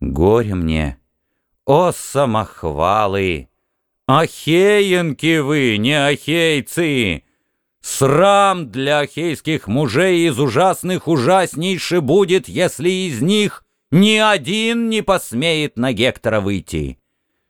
Горе мне, о самохвалы! Ахеенки вы, не ахейцы! Срам для ахейских мужей из ужасных ужаснейше будет, если из них ни один не посмеет на Гектора выйти.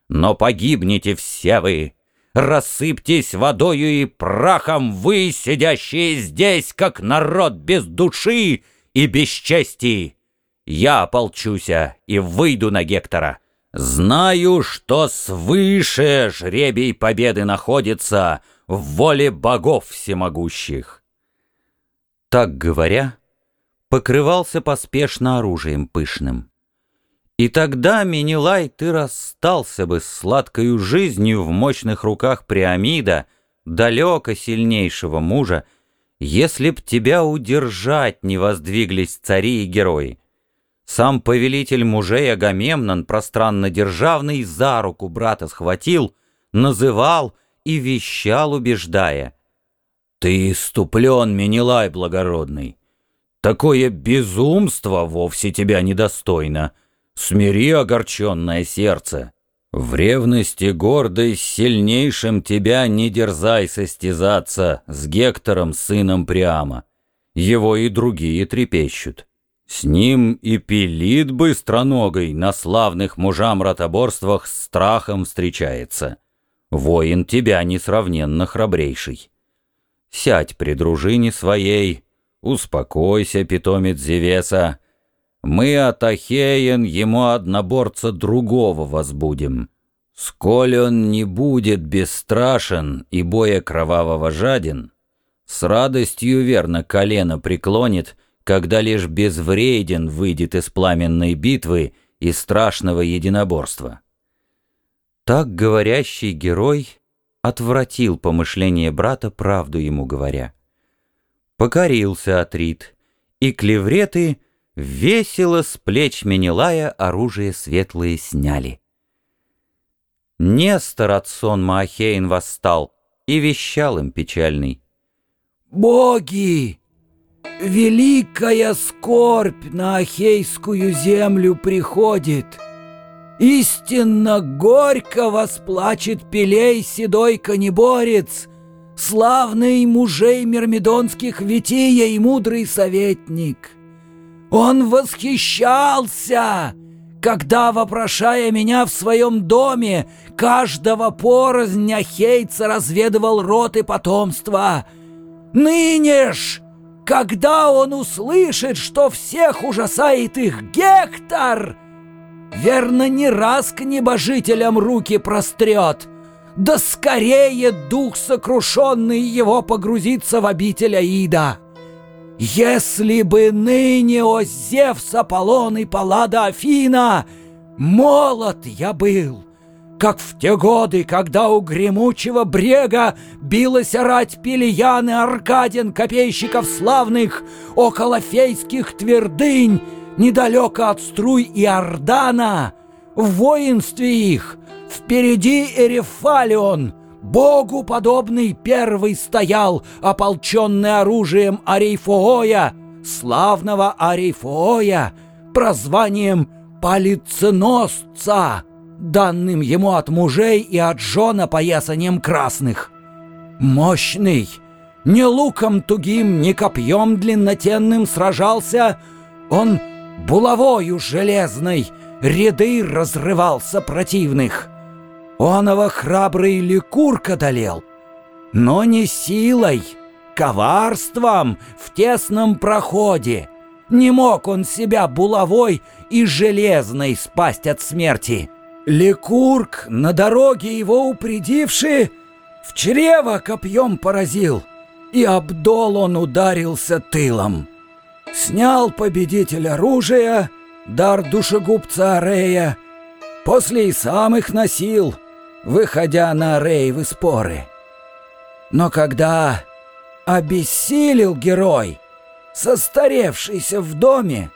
Но погибнете все вы, рассыпьтесь водою и прахом вы, сидящие здесь, как народ без души и без чести. Я ополчуся и выйду на Гектора. Знаю, что свыше жребий победы находится в воле богов всемогущих. Так говоря, покрывался поспешно оружием пышным. И тогда, Менелай, ты расстался бы с сладкою жизнью в мощных руках Приамида, далеко сильнейшего мужа, если б тебя удержать не воздвиглись цари и герои. Сам повелитель мужей Агамемнон, пространно-державный, за руку брата схватил, называл и вещал, убеждая. «Ты иступлен, Менелай благородный! Такое безумство вовсе тебя недостойно! Смири огорченное сердце! В ревности гордой с сильнейшим тебя не дерзай состязаться с Гектором, сыном Приама! Его и другие трепещут!» С ним и пилит быстроногой на славных мужам ротоборствах с страхом встречается. Воин тебя несравненно храбрейший. Сядь при дружине своей, успокойся, питомец Зевеса. Мы от Ахеен ему одноборца другого возбудим. Сколь он не будет бесстрашен и боя кровавого жаден, с радостью верно колено преклонит — когда лишь безвреден выйдет из пламенной битвы и страшного единоборства. Так говорящий герой отвратил помышление брата, правду ему говоря. Покорился Атрит, и клевреты весело с плеч Менелая оружие светлое сняли. Нестор от сон Маахейн восстал и вещал им печальный. «Боги! Великая скорбь на Ахейскую землю приходит. Истинно горько восплачет Пелей седой конеборец, Славный мужей мирмидонских Вития и мудрый советник. Он восхищался, когда, вопрошая меня в своем доме, Каждого порознь ахейца разведывал род и потомство. Ныне когда он услышит, что всех ужасает их Гектор, верно, не раз к небожителям руки прострет, да скорее дух сокрушенный его погрузится в обитель Аида. Если бы ныне, о Зевс, Аполлон и Паллада Афина, молод я был, как в те годы, когда у гремучего брега билась рать Пелиян и Аркадин, копейщиков славных, около фейских твердынь, недалеко от струй Иордана, в воинстве их, впереди Эрефалион, Богу подобный первый стоял, ополченный оружием Арейфооя, славного Арейфооя, прозванием Полиценосца данным ему от мужей и от жен опоясанием красных. Мощный, не луком тугим, не копьем длиннотенным сражался, он булавою железной ряды разрывался противных. Оного храбрый ликурк одолел, но не силой, коварством в тесном проходе. Не мог он себя булавой и железной спасть от смерти. Ликург, на дороге его упредивший, в чрево копьем поразил, и Абдол он ударился тылом. Снял победитель оружия, дар душегубца Арея, после и сам их носил, выходя на Ареевы споры. Но когда обессилел герой, состаревшийся в доме,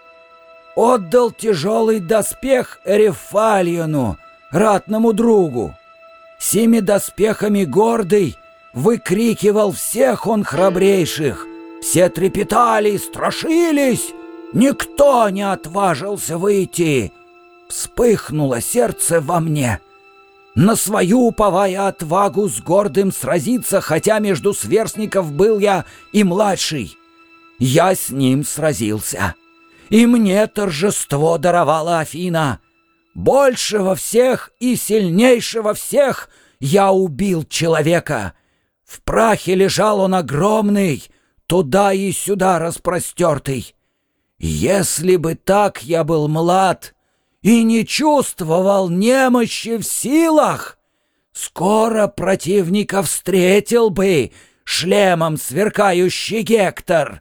отдал тяжелый доспех Эрефалиону, ратному другу. Сими доспехами гордый выкрикивал всех он храбрейших. Все трепетали, страшились, никто не отважился выйти. Вспыхнуло сердце во мне. На свою уповая отвагу с гордым сразиться, хотя между сверстников был я и младший. Я с ним сразился. И мне торжество даровала Афина. Большего всех и сильнейшего всех я убил человека. В прахе лежал он огромный, туда и сюда распростертый. Если бы так я был млад и не чувствовал немощи в силах, скоро противника встретил бы шлемом сверкающий Гектор.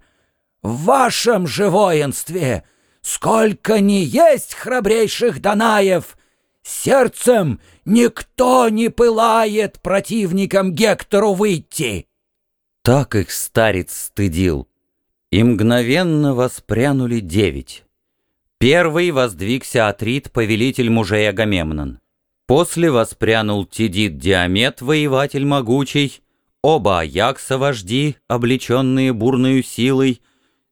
В вашем же воинстве сколько не есть храбрейших Данаев, сердцем никто не пылает противникам Гектору выйти. Так их старец стыдил. И мгновенно воспрянули девять. Первый воздвигся Атрит, повелитель мужей Агамемнон. После воспрянул Тидит Диамет, воеватель могучий, оба Аякса вожди, облеченные бурную силой,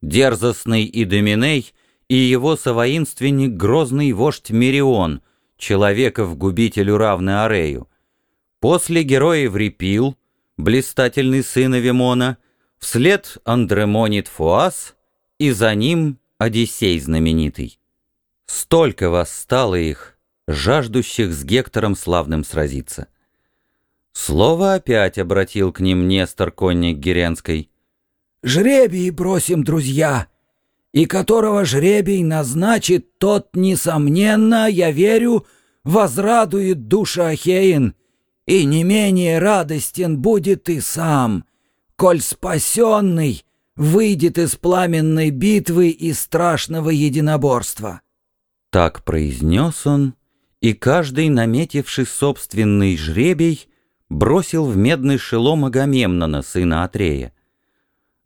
дерзостный Идоминей и его совоинственник грозный вождь Мерион, человеков губителю равный Арею. После героев Репил, блистательный сын Авимона, вслед Андремонит Фуас, и за ним Одиссей знаменитый. Столько восстало их, жаждущих с Гектором славным сразиться. Слово опять обратил к ним Нестор, конник Геренской. «Жребий бросим, друзья, и которого жребий назначит, тот, несомненно, я верю, возрадует душа Ахеин, и не менее радостен будет и сам, коль спасенный выйдет из пламенной битвы и страшного единоборства». Так произнес он, и каждый, наметивший собственный жребий, бросил в медный шелом Агамемнона, сына Атрея.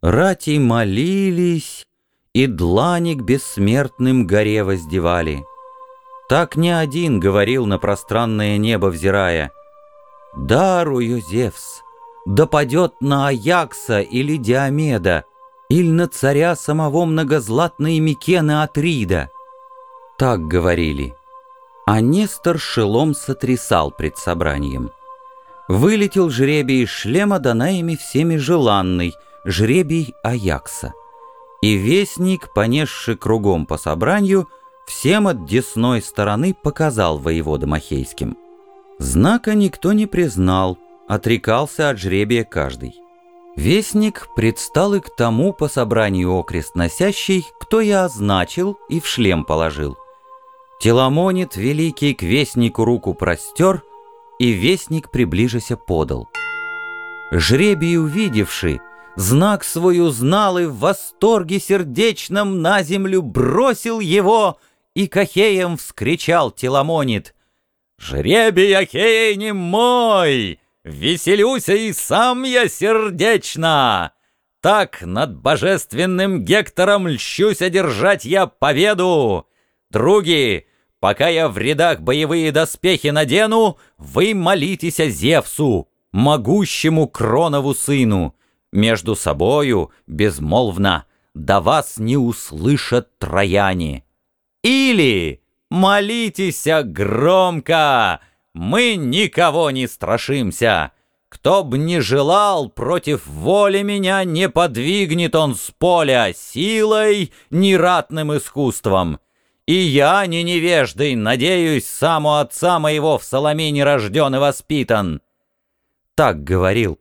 Рати молились, и длани к бессмертным горе воздевали. Так не один говорил на пространное небо взирая — Дарую, Зевс, да падет на Аякса или Диомеда, или на царя самого многозлатной Микена Атрида. Так говорили. А Нестор шелом сотрясал пред собранием. Вылетел жребий из шлема Данаями всеми желанный, жребий Аякса. И вестник, понесший кругом по собранию, всем от десной стороны показал воевода Махейским. Знака никто не признал, отрекался от жребия каждый. Вестник предстал и к тому по собранию окрест носящий, кто я означил и в шлем положил. Теламонит великий к вестнику руку простер, и вестник приближися подал. Жребий увидевший, знак свой узнал и в восторге сердечном на землю бросил его, и кахеем вскричал Теламонит. Жребий Ахея не мой, Веселюся и сам я сердечно. Так над божественным Гектором льщусь одержать я победу. Други, пока я в рядах боевые доспехи надену, Вы молитесь о Зевсу, могущему Кронову сыну. Между собою, безмолвно, до вас не услышат трояне. Или... Молитесь громко! Мы никого не страшимся! Кто б не желал, против воли меня не подвигнет он с поля силой, нератным искусством. И я, не невеждой, надеюсь, сам у отца моего в Соломине рожден и воспитан. Так говорил,